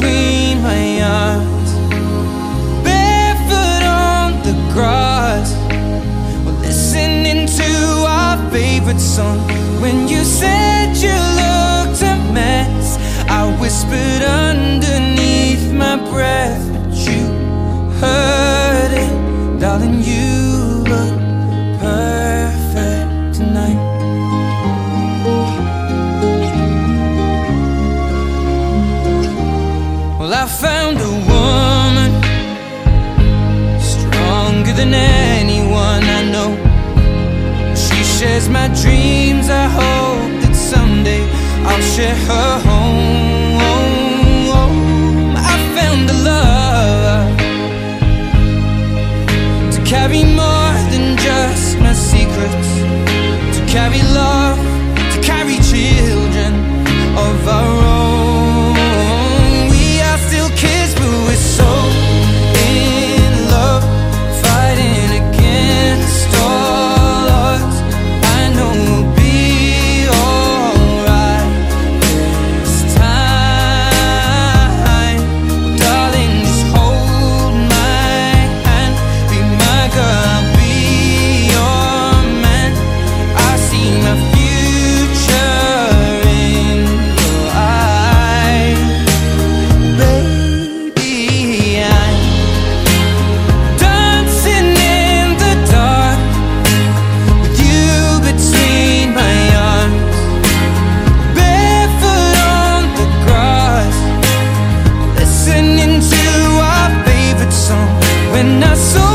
between my arms. Barefoot on the grass, we're listening to our favorite song. When you said I found a woman stronger than anyone I know. She shares my dreams. I hope that someday I'll share her home. I found a love to carry more than just my secrets, to carry love, When I saw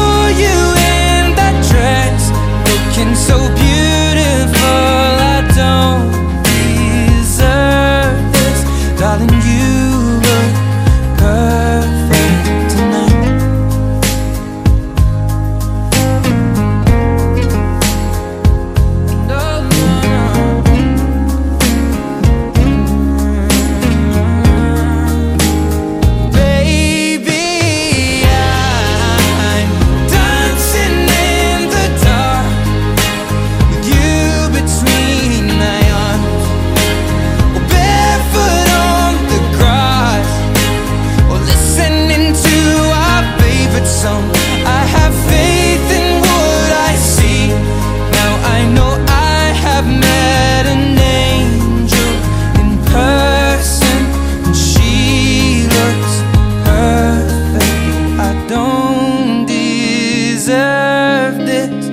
deserved it